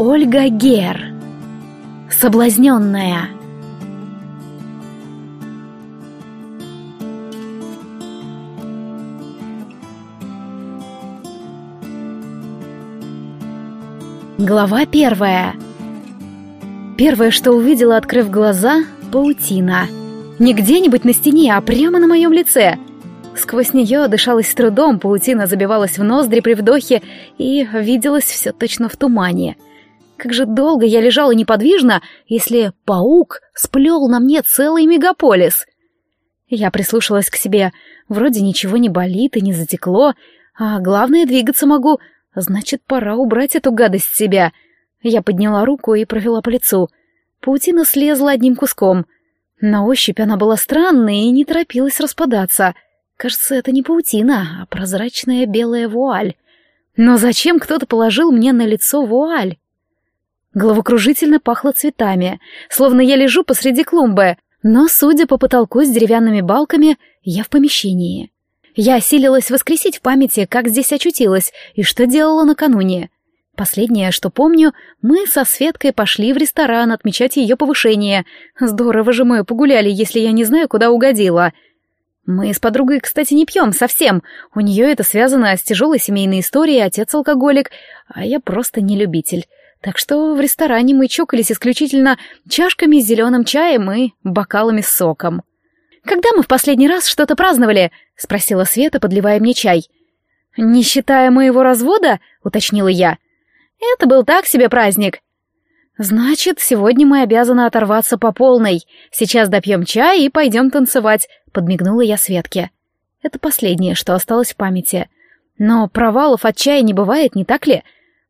Ольга Гер. Соблазненная. Глава первая. Первое, что увидела, открыв глаза — паутина. Не где-нибудь на стене, а прямо на моем лице. Сквозь нее дышалось с трудом, паутина забивалась в ноздри при вдохе и виделось все точно в тумане. Как же долго я лежала неподвижно, если паук сплел на мне целый мегаполис. Я прислушалась к себе. Вроде ничего не болит и не затекло, а главное, двигаться могу — Значит, пора убрать эту гадость с себя. Я подняла руку и провела по лицу. Паутина слезла одним куском. На ощупь она была странной и не торопилась распадаться. Кажется, это не паутина, а прозрачная белая вуаль. Но зачем кто-то положил мне на лицо вуаль? Головокружительно пахло цветами, словно я лежу посреди клумбы, но, судя по потолку с деревянными балками, я в помещении. Я осилилась воскресить в памяти, как здесь очутилась и что делала накануне. Последнее, что помню, мы со Светкой пошли в ресторан отмечать ее повышение. Здорово же мы погуляли, если я не знаю, куда угодила. Мы с подругой, кстати, не пьем совсем. У нее это связано с тяжелой семейной историей, отец алкоголик, а я просто не любитель. Так что в ресторане мы чокались исключительно чашками с зеленым чаем и бокалами с соком. «Когда мы в последний раз что-то праздновали?» — спросила Света, подливая мне чай. «Не считая моего развода?» — уточнила я. «Это был так себе праздник». «Значит, сегодня мы обязаны оторваться по полной. Сейчас допьем чай и пойдем танцевать», — подмигнула я Светке. Это последнее, что осталось в памяти. Но провалов от чая не бывает, не так ли?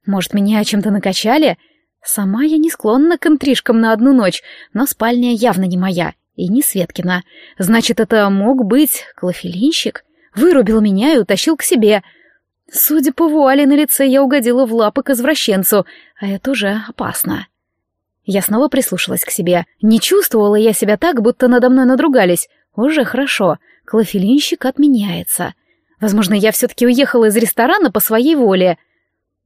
Может, меня чем-то накачали? Сама я не склонна к интрижкам на одну ночь, но спальня явно не моя. И не Светкина. Значит, это мог быть клофелинщик? Вырубил меня и утащил к себе. Судя по вуале на лице, я угодила в лапы к извращенцу, а это уже опасно. Я снова прислушалась к себе. Не чувствовала я себя так, будто надо мной надругались. Уже хорошо. Клофелинщик отменяется. Возможно, я все-таки уехала из ресторана по своей воле.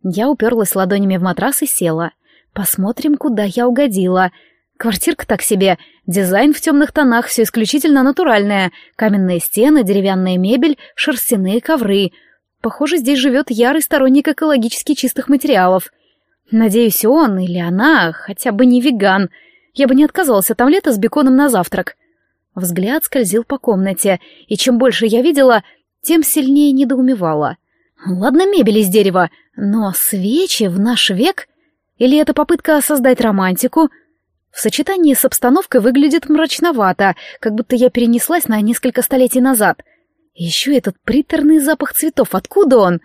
Я уперлась ладонями в матрас и села. Посмотрим, куда я угодила. Квартирка так себе. Дизайн в темных тонах, все исключительно натуральное. Каменные стены, деревянная мебель, шерстяные ковры. Похоже, здесь живет ярый сторонник экологически чистых материалов. Надеюсь, он или она хотя бы не веган. Я бы не отказалась от омлета с беконом на завтрак. Взгляд скользил по комнате, и чем больше я видела, тем сильнее недоумевала. Ладно, мебель из дерева, но свечи в наш век? Или это попытка создать романтику — в сочетании с обстановкой выглядит мрачновато, как будто я перенеслась на несколько столетий назад. еще этот приторный запах цветов, откуда он?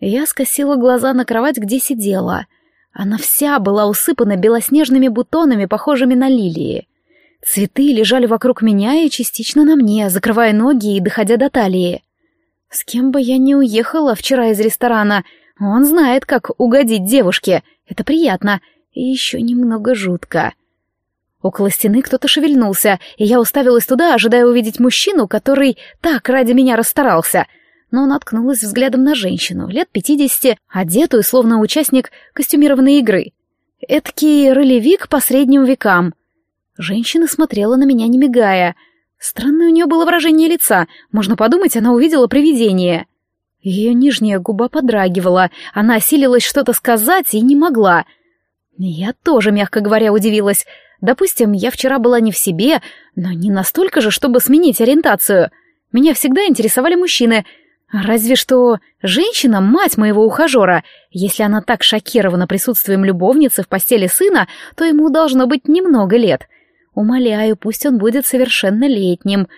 Я скосила глаза на кровать, где сидела. Она вся была усыпана белоснежными бутонами, похожими на лилии. Цветы лежали вокруг меня и частично на мне, закрывая ноги и доходя до талии. С кем бы я ни уехала вчера из ресторана, он знает, как угодить девушке. Это приятно и еще немного жутко. Около стены кто-то шевельнулся, и я уставилась туда, ожидая увидеть мужчину, который так ради меня расстарался. Но наткнулась взглядом на женщину, лет пятидесяти, одетую, словно участник костюмированной игры. Эдакий ролевик по средним векам. Женщина смотрела на меня, не мигая. Странное у нее было выражение лица. Можно подумать, она увидела привидение. Ее нижняя губа подрагивала. Она осилилась что-то сказать и не могла. Я тоже, мягко говоря, удивилась. Допустим, я вчера была не в себе, но не настолько же, чтобы сменить ориентацию. Меня всегда интересовали мужчины. Разве что женщина — мать моего ухажера. Если она так шокирована присутствием любовницы в постели сына, то ему должно быть немного лет. Умоляю, пусть он будет совершеннолетним.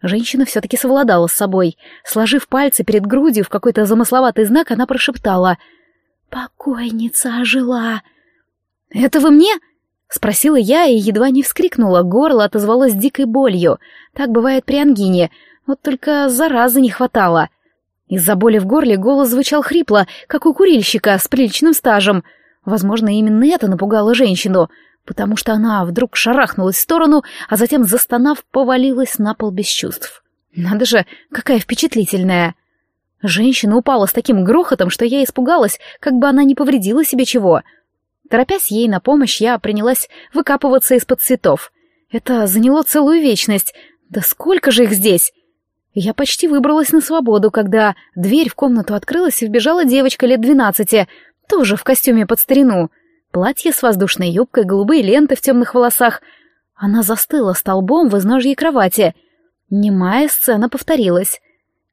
Женщина все-таки совладала с собой. Сложив пальцы перед грудью в какой-то замысловатый знак, она прошептала. «Покойница ожила». «Это вы мне?» — спросила я и едва не вскрикнула, горло отозвалось дикой болью. Так бывает при ангине, вот только заразы не хватало. Из-за боли в горле голос звучал хрипло, как у курильщика с приличным стажем. Возможно, именно это напугало женщину, потому что она вдруг шарахнулась в сторону, а затем, застонав, повалилась на пол без чувств. Надо же, какая впечатлительная! Женщина упала с таким грохотом, что я испугалась, как бы она не повредила себе чего — Торопясь ей на помощь, я принялась выкапываться из-под цветов. Это заняло целую вечность. Да сколько же их здесь? Я почти выбралась на свободу, когда дверь в комнату открылась и вбежала девочка лет двенадцати, тоже в костюме под старину. Платье с воздушной юбкой, голубые ленты в темных волосах. Она застыла столбом в изножье кровати. Немая сцена повторилась.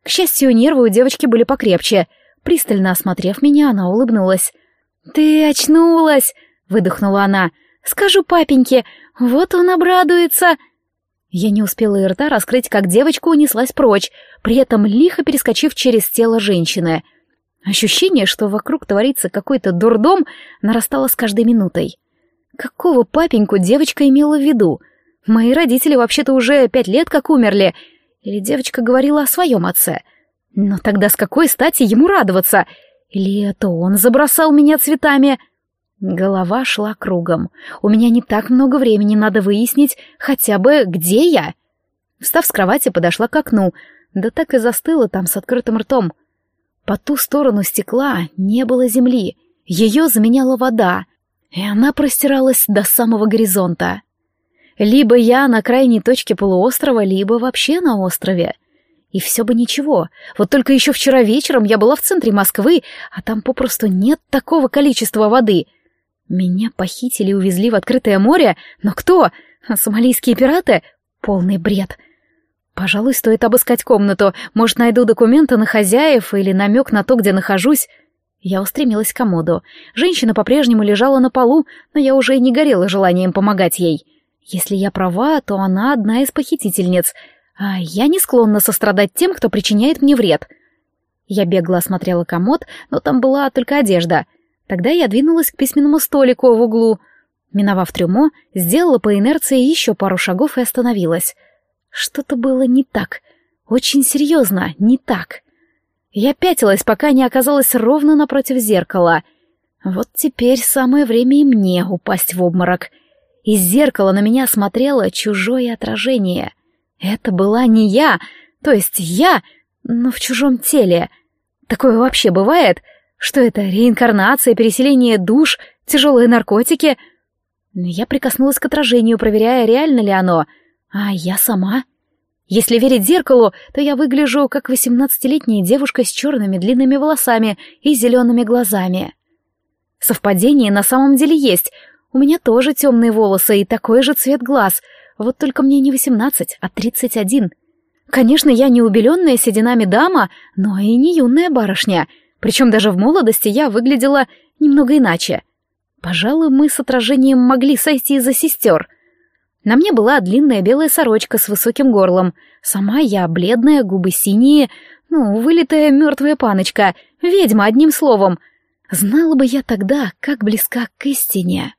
К счастью, нервы у девочки были покрепче. Пристально осмотрев меня, она улыбнулась. «Ты очнулась!» — выдохнула она. «Скажу папеньке, вот он обрадуется!» Я не успела и рта раскрыть, как девочка унеслась прочь, при этом лихо перескочив через тело женщины. Ощущение, что вокруг творится какой-то дурдом, нарастало с каждой минутой. Какого папеньку девочка имела в виду? Мои родители вообще-то уже пять лет как умерли. Или девочка говорила о своем отце? Но тогда с какой стати ему радоваться? Или это он забросал меня цветами? Голова шла кругом. У меня не так много времени, надо выяснить хотя бы, где я. Встав с кровати, подошла к окну, да так и застыла там с открытым ртом. По ту сторону стекла не было земли, ее заменяла вода, и она простиралась до самого горизонта. Либо я на крайней точке полуострова, либо вообще на острове. И все бы ничего. Вот только еще вчера вечером я была в центре Москвы, а там попросту нет такого количества воды. Меня похитили и увезли в открытое море, но кто? Сомалийские пираты? Полный бред. Пожалуй, стоит обыскать комнату. Может, найду документы на хозяев или намек на то, где нахожусь. Я устремилась к комоду. Женщина по-прежнему лежала на полу, но я уже и не горела желанием помогать ей. Если я права, то она одна из похитительниц — а я не склонна сострадать тем, кто причиняет мне вред. Я бегло осмотрела комод, но там была только одежда. Тогда я двинулась к письменному столику в углу. Миновав трюмо, сделала по инерции еще пару шагов и остановилась. Что-то было не так. Очень серьезно, не так. Я пятилась, пока не оказалась ровно напротив зеркала. Вот теперь самое время и мне упасть в обморок. Из зеркала на меня смотрело чужое отражение — это была не я, то есть я, но в чужом теле. Такое вообще бывает? Что это, реинкарнация, переселение душ, тяжелые наркотики? Я прикоснулась к отражению, проверяя, реально ли оно. А я сама? Если верить зеркалу, то я выгляжу как восемнадцатилетняя девушка с черными длинными волосами и зелеными глазами. Совпадение на самом деле есть. У меня тоже темные волосы и такой же цвет глаз — вот только мне не восемнадцать, а тридцать один. Конечно, я не убеленная сединами дама, но и не юная барышня. Причем даже в молодости я выглядела немного иначе. Пожалуй, мы с отражением могли сойти за сестер. На мне была длинная белая сорочка с высоким горлом. Сама я бледная, губы синие, ну, вылитая мертвая паночка, ведьма, одним словом. Знала бы я тогда, как близка к истине.